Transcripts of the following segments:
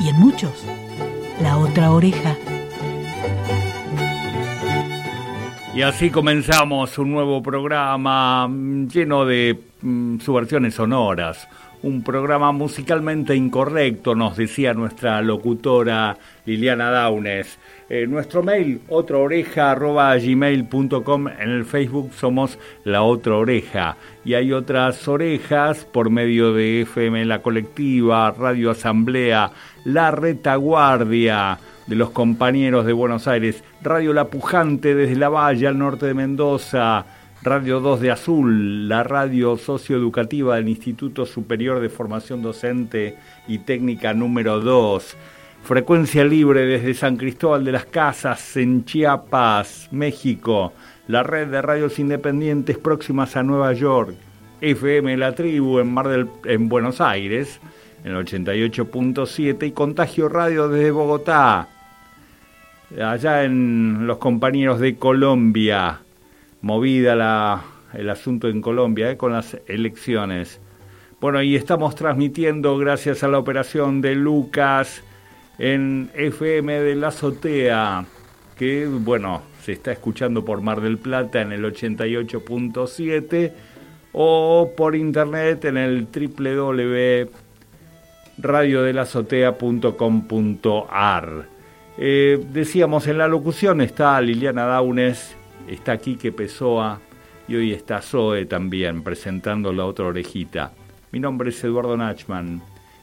y en muchos la otra oreja. Y así comenzamos un nuevo programa mm, lleno de mm, subversiones sonoras, un programa musicalmente incorrecto, nos decía nuestra locutora Liliana Daunes. Eh, nuestro mail, otraoreja.gmail.com, en el Facebook somos La Otra Oreja. Y hay otras orejas por medio de FM La Colectiva, Radio Asamblea, La Retaguardia de los compañeros de Buenos Aires, Radio La Pujante desde La Valle al norte de Mendoza, Radio 2 de Azul, la radio socioeducativa del Instituto Superior de Formación Docente y Técnica número 2. Frecuencia libre desde San Cristóbal de las Casas, en Chiapas, México. La red de radios independientes próximas a Nueva York. FM La Tribu en Mar del en Buenos Aires, en el 88.7 y Contagio Radio desde Bogotá. Allá en los compañeros de Colombia, movida el asunto en Colombia eh, con las elecciones. Bueno, y estamos transmitiendo gracias a la operación de Lucas en FM de la Azotea, que bueno, se está escuchando por Mar del Plata en el 88.7 o por internet en el www.radiodelazotea.com.ar. Eh, decíamos en la locución está Liliana Daunes está Quique Pessoa y hoy está Zoe también presentando la otra orejita. Mi nombre es Eduardo Nachman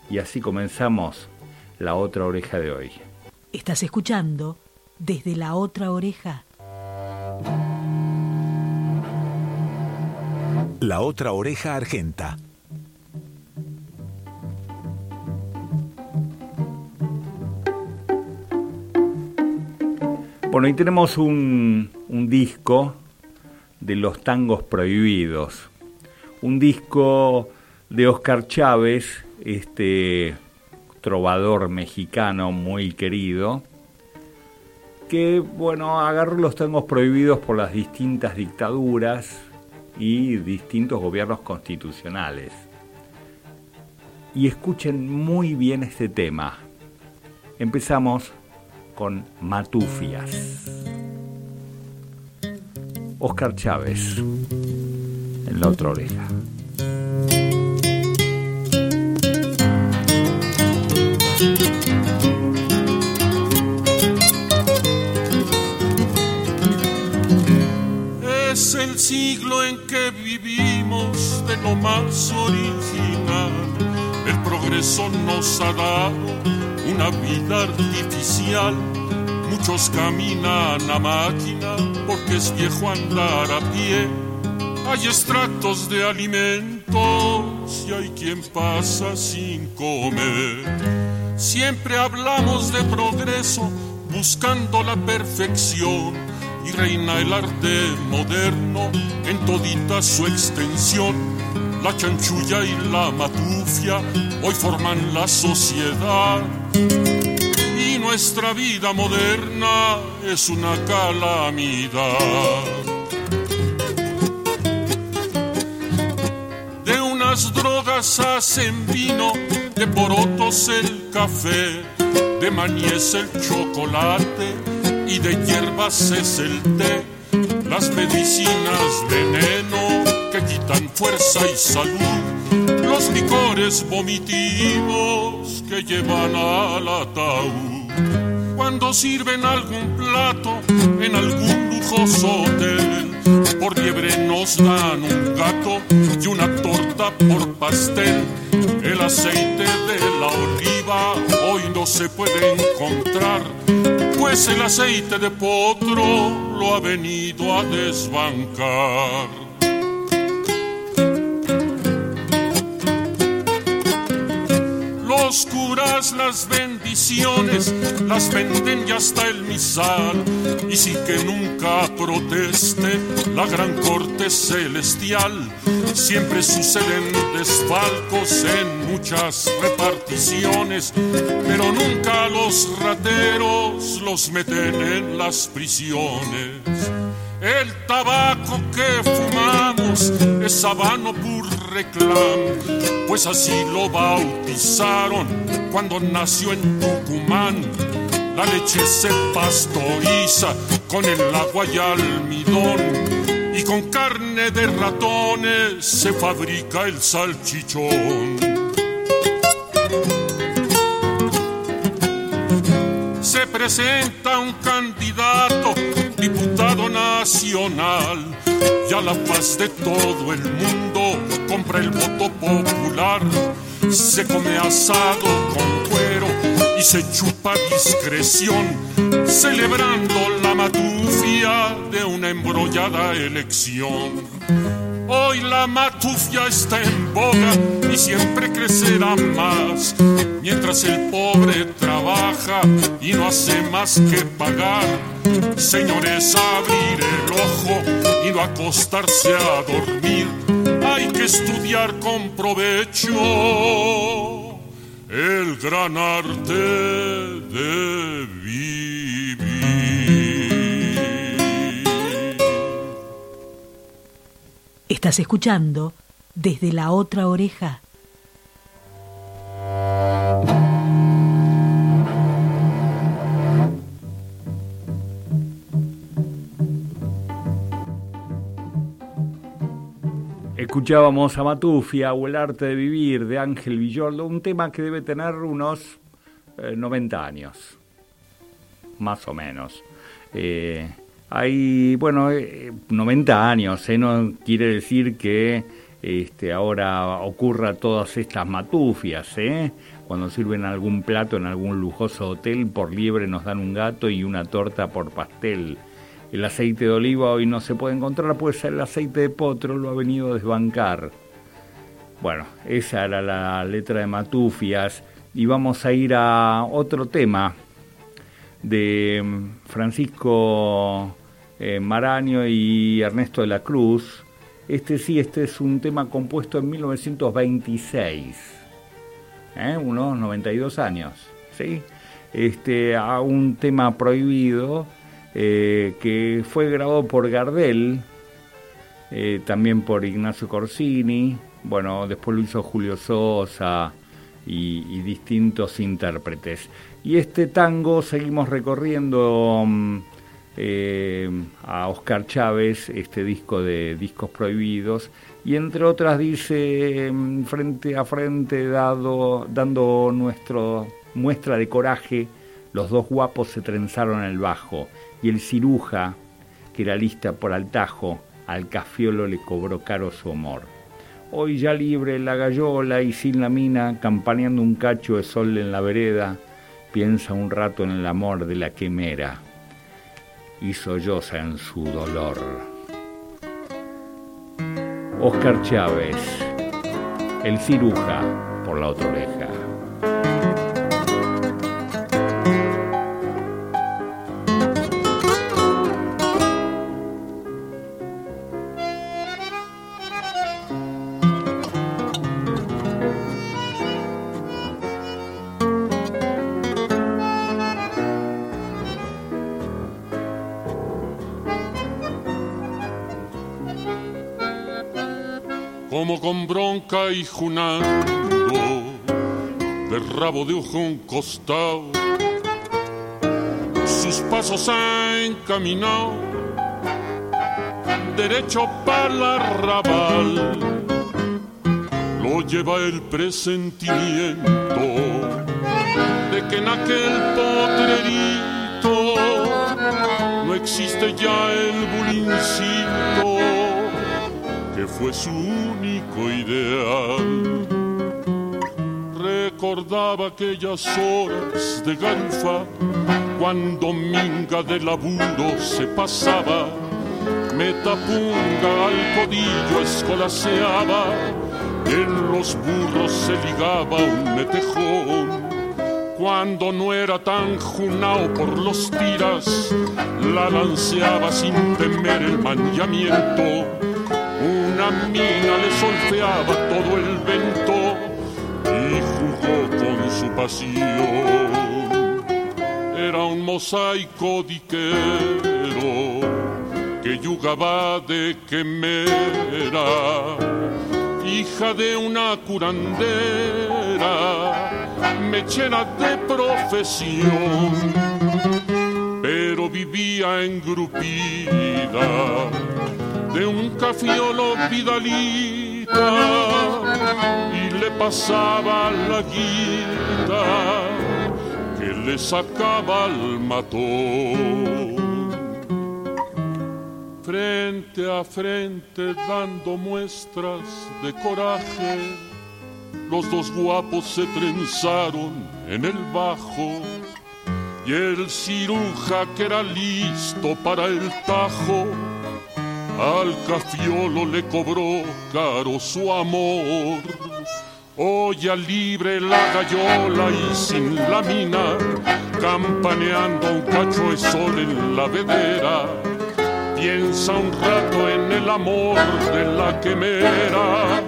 y así comenzamos la otra oreja de hoy. Estás escuchando desde la otra oreja. La otra oreja argenta. Bueno, y tenemos un, un disco de los tangos prohibidos, un disco de Oscar Chávez, este trovador mexicano muy querido, que bueno, agarró los tangos prohibidos por las distintas dictaduras y distintos gobiernos constitucionales. Y escuchen muy bien este tema. Empezamos con Matufias. Oscar Chávez, en la otra oreja. Es el siglo en que vivimos de lo más original. El progreso nos ha dado una vida artificial Muchos caminan a máquina porque es viejo andar a pie. Hay extractos de alimentos y hay quien pasa sin comer. Siempre hablamos de progreso buscando la perfección y reina el arte moderno en todita su extensión. La chanchulla y la matufia hoy forman la sociedad nuestra vida moderna es una calamidad. De unas drogas hacen vino, de porotos el café, de maníes el chocolate y de hierbas es el té. Las medicinas veneno que quitan fuerza y salud, los licores vomitivos que llevan al ataúd cuando sirven algún plato en algún lujoso hotel. Por liebre nos dan un gato y una torta por pastel. El aceite de la oliva hoy no se puede encontrar, pues el aceite de potro lo ha venido a desbancar. Los curas las bendiciones las venden y hasta el misal. Y sin que nunca proteste la gran corte celestial, siempre suceden desfalcos en muchas reparticiones, pero nunca los rateros los meten en las prisiones. El tabaco que fumamos es habano pur pues así lo bautizaron cuando nació en Tucumán. La leche se pastoriza con el agua y almidón y con carne de ratones se fabrica el salchichón. Se presenta un candidato diputado nacional y a la paz de todo el mundo compra el voto popular. Se come asado con cuero y se chupa discreción, celebrando la matufia de una embrollada elección. Hoy la matufia está en boga y siempre crecerá más, mientras el pobre trabaja y no hace más que pagar. Señores, abrir el ojo y no acostarse a dormir. Hay que estudiar con provecho el gran arte de vivir. Estás escuchando desde la otra oreja. Escuchábamos a Matufia o El arte de vivir de Ángel Villoldo, un tema que debe tener unos 90 eh, años, más o menos. Eh, hay, bueno, 90 eh, años, no quiere decir que este, ahora ocurra todas estas matufias, Cuando sirven algún plato en algún lujoso hotel, por liebre nos dan un gato y una torta por pastel el aceite de oliva hoy no se puede encontrar, pues el aceite de potro lo ha venido a desbancar. Bueno, esa era la letra de Matufias y vamos a ir a otro tema de mm, Francisco eh, Maraño y Ernesto de la Cruz. Este sí, este es un tema compuesto en 1926, ¿eh? unos 92 años, ¿sí? Este, a un tema prohibido eh, que fue grabado por Gardel, eh, también por Ignacio Corsini, bueno, después lo hizo Julio Sosa y, distintos intérpretes. Y este tango seguimos recorriendo mm, eh, a Oscar Chávez, este disco de Discos Prohibidos, y entre otras dice, mm, frente a frente, dado, dando nuestro muestra de coraje, los dos guapos se trenzaron el bajo y el ciruja, que era lista por altajo, al cafiolo le cobró caro su amor. Hoy ya libre la gallola y sin la mina, campaneando un cacho de sol en la vereda, piensa un rato en el amor de la quemera y solloza en su dolor. Oscar Chávez, el ciruja por la otra oreja. Bronca y junando, de rabo de ojo un costado, sus pasos ha encaminado derecho para la arrabal. Lo lleva el presentimiento de que en aquel potrerito no existe ya el bulincito que fue su único ideal. Recordaba aquellas horas de garufa cuando minga de laburo se pasaba, metapunga al codillo escolaseaba, en los burros se ligaba un metejón cuando no era tan junao por los tiras, la lanceaba sin temer el manllamiento. Mina le solfeaba todo el vento y jugó con su pasión. Era un mosaico diquero que yugaba de quemera, hija de una curandera mechera de profesión, pero vivía engrupida de un cafiolo vidalita y le pasaba la guita que le sacaba al matón. Frente a frente dando muestras de coraje los dos guapos se trenzaron en el bajo y el ciruja que era listo para el tajo al cafiolo le cobró caro su amor. Olla libre la gallola y sin la mina, campaneando un cacho de sol en la vedera. Piensa un rato en el amor de la quemera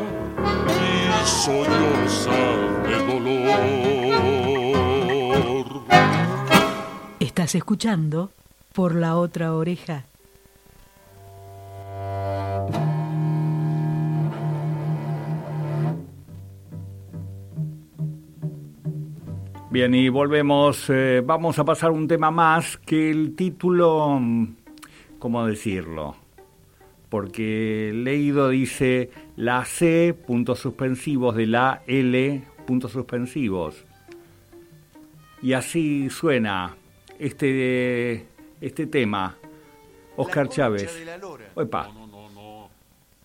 solloza de dolor. Estás escuchando por la otra oreja. Bien, y volvemos. Eh, vamos a pasar un tema más que el título, ¿cómo decirlo? Porque leído dice la C, puntos suspensivos de la L, puntos suspensivos. Y así suena este, este tema. Oscar Chávez. No, no, no, no.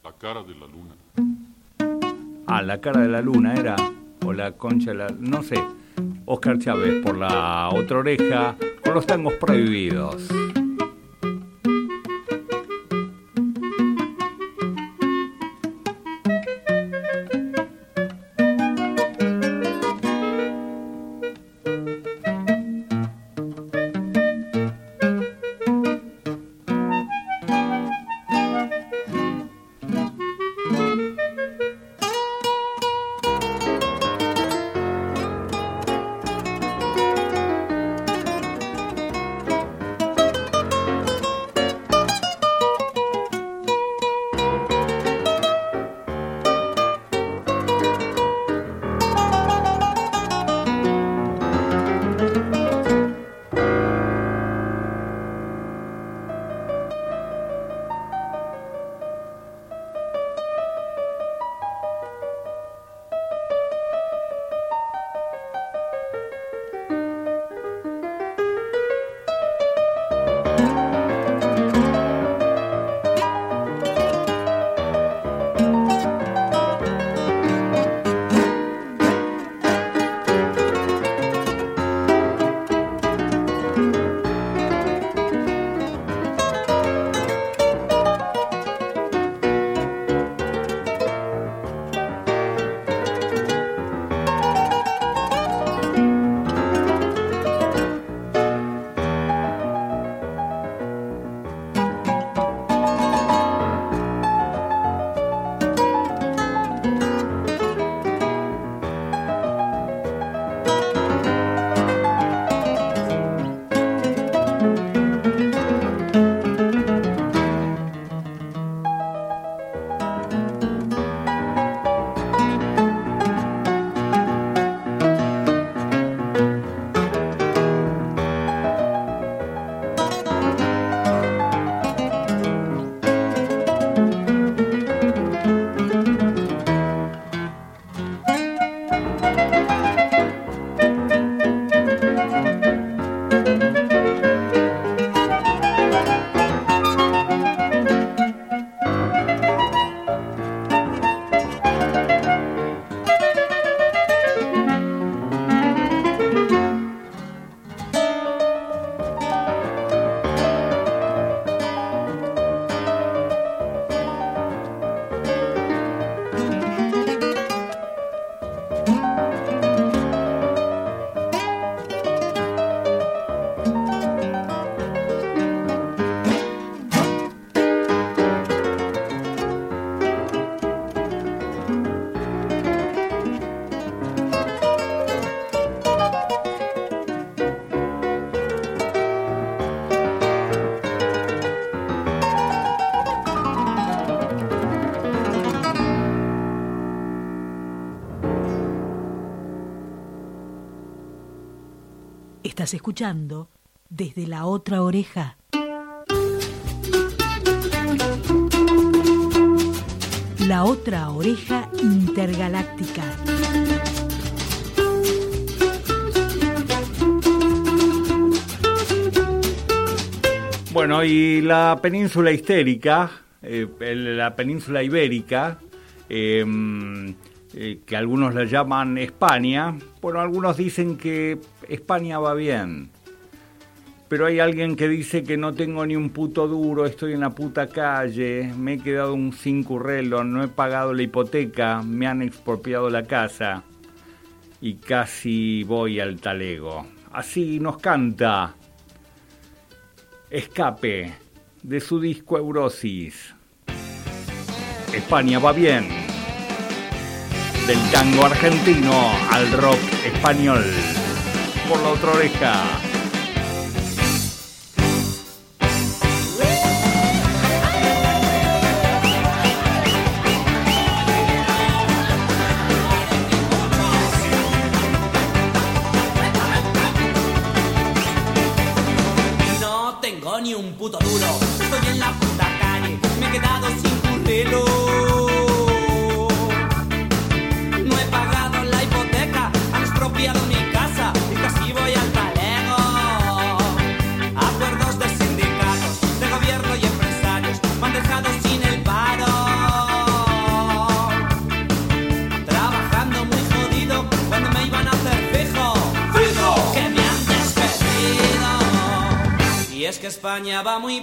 La cara de la luna. Ah, la cara de la luna era. O la concha de la. No sé. Oscar Chávez por la otra oreja. Con los tangos prohibidos. Escuchando desde la otra oreja. La otra oreja intergaláctica. Bueno, y la península histérica, eh, la península ibérica, em, eh, que algunos la llaman España, bueno, algunos dicen que España va bien, pero hay alguien que dice que no tengo ni un puto duro, estoy en la puta calle, me he quedado un sin currelo, no he pagado la hipoteca, me han expropiado la casa y casi voy al talego. Así nos canta Escape de su disco Eurosis. España va bien. Del tango argentino al rock español. Por la otra oreja. España va muy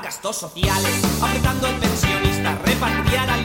gastos sociales, apretando al pensionista, repatriar al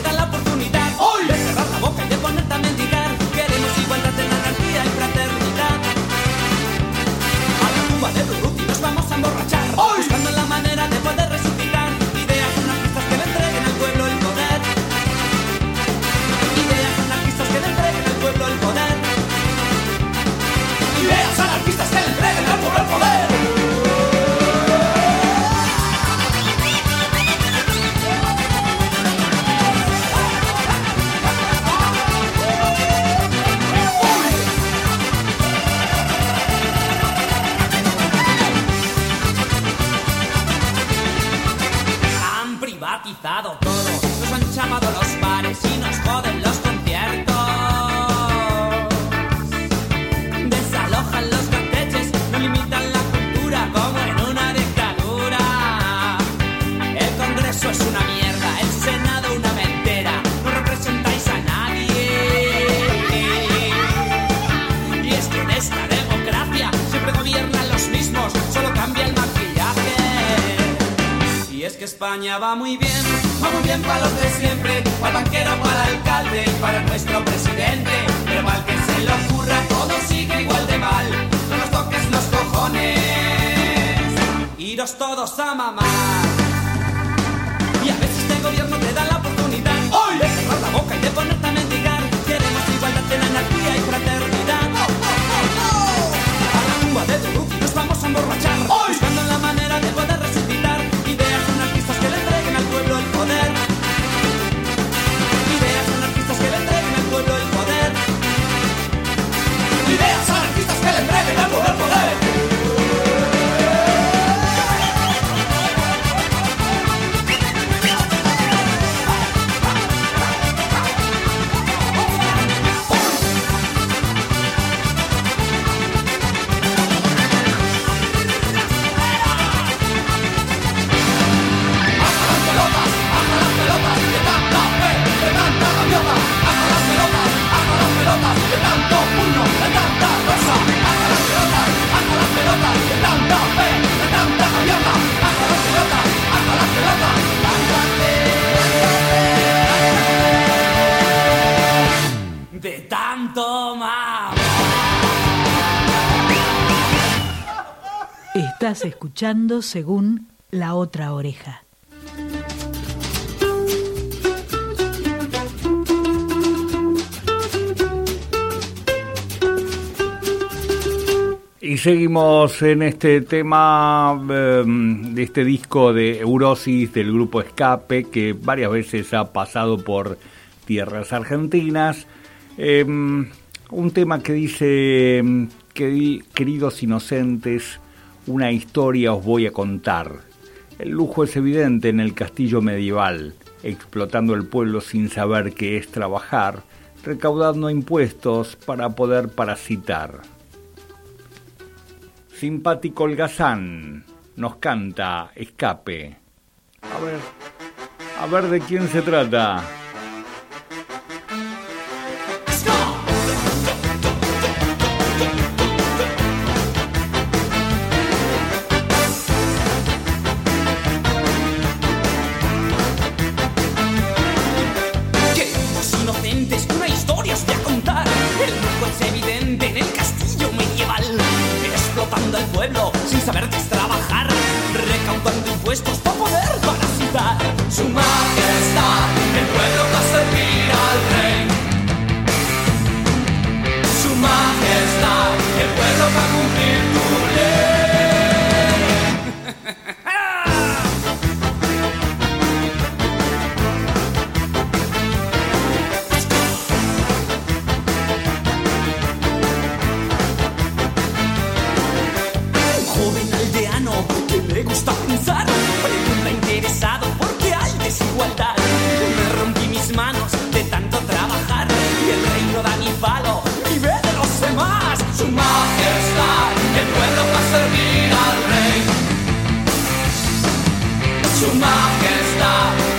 España va muy bien, va muy bien para los de siempre, para el banquero, para el alcalde y para nuestro presidente. Pero mal que se le ocurra, todo sigue igual de mal. No nos toques los cojones, iros todos a mamar. Y a veces este gobierno te da la oportunidad ¡Hoy! de cerrar la boca y de ponerte a mendigar. Queremos igualdad en anarquía y fraternidad. A la tumba de tu nos vamos a emborrachar, buscando la manera de poder Escuchando según la otra oreja. Y seguimos en este tema em, de este disco de Eurosis del grupo Escape, que varias veces ha pasado por tierras argentinas. Em, un tema que dice, em, que, queridos inocentes, una historia os voy a contar. El lujo es evidente en el castillo medieval, explotando el pueblo sin saber qué es trabajar, recaudando impuestos para poder parasitar. Simpático holgazán nos canta Escape. A ver, a ver de quién se trata. Schumacher ist da.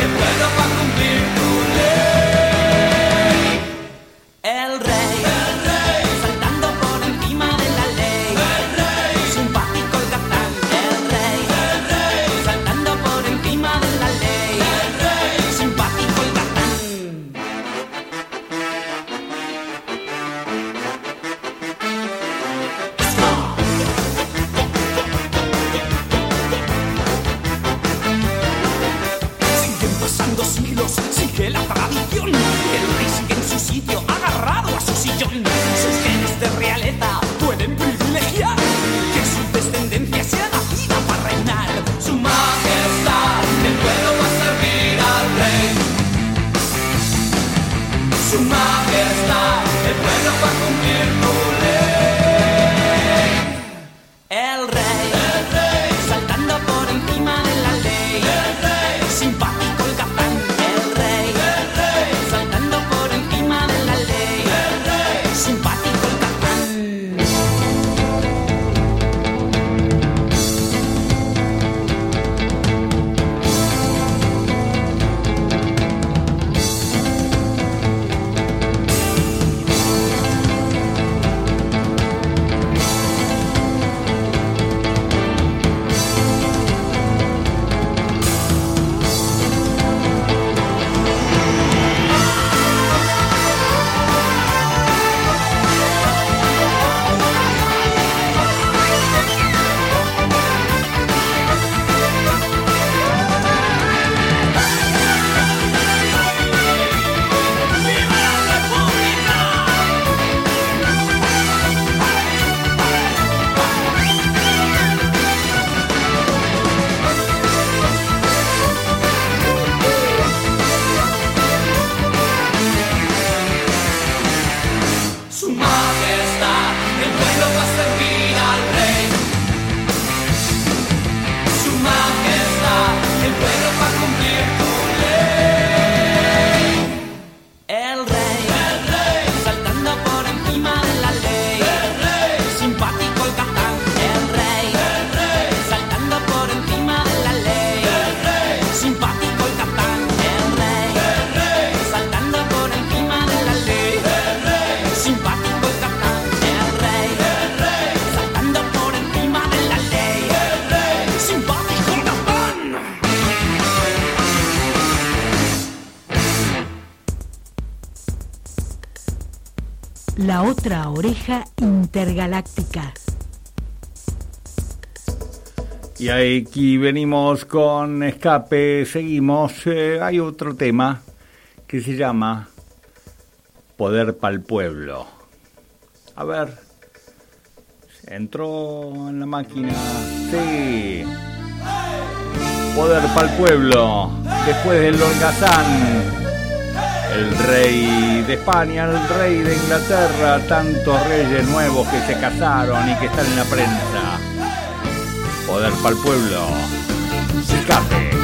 La otra oreja intergaláctica. Y aquí venimos con escape, seguimos. Eh, hay otro tema que se llama Poder para el Pueblo. A ver, entró en la máquina. Sí. Poder para el Pueblo. Después del holgazán. El rey de España, el rey de Inglaterra, tantos reyes nuevos que se casaron y que están en la prensa. Poder para el pueblo. Escape.